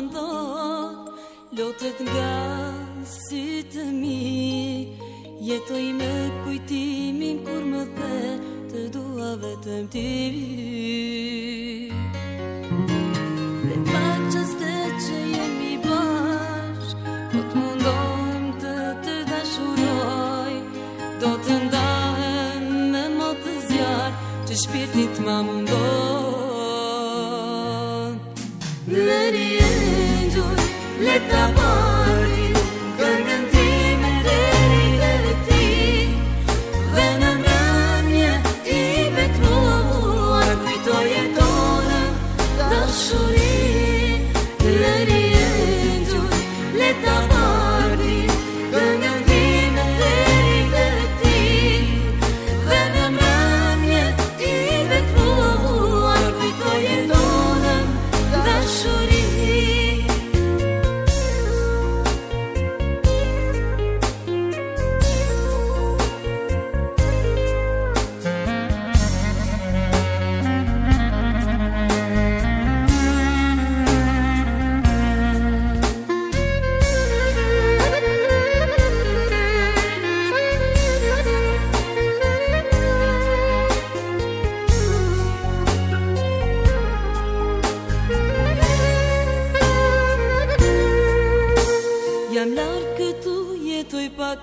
ndo Lotët nga si të mi Jetoj me kujtimin kur më dhe Të dua vetëm ti Dhe që dhe që jemi bash Po të mundohem të të dashuroj Do të ndahem me më të zjarë Që shpirtit ma mundohem Let the angels, let the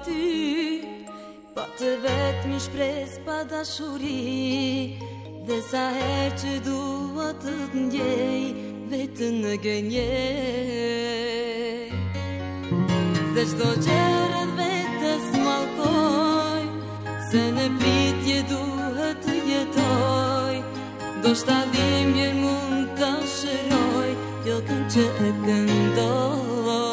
ty Pa të vetë mi shpres pa dashuri Dhe sa her që dua të të njej Vetë në gënje Dhe shto qërët vetës malkoj Se në pritje duhet të jetoj Do shta dhimje mund të shëroj Jo kënë që e këndoj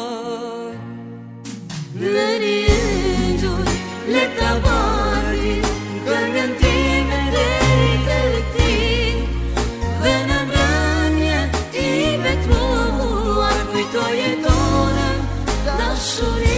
Sure.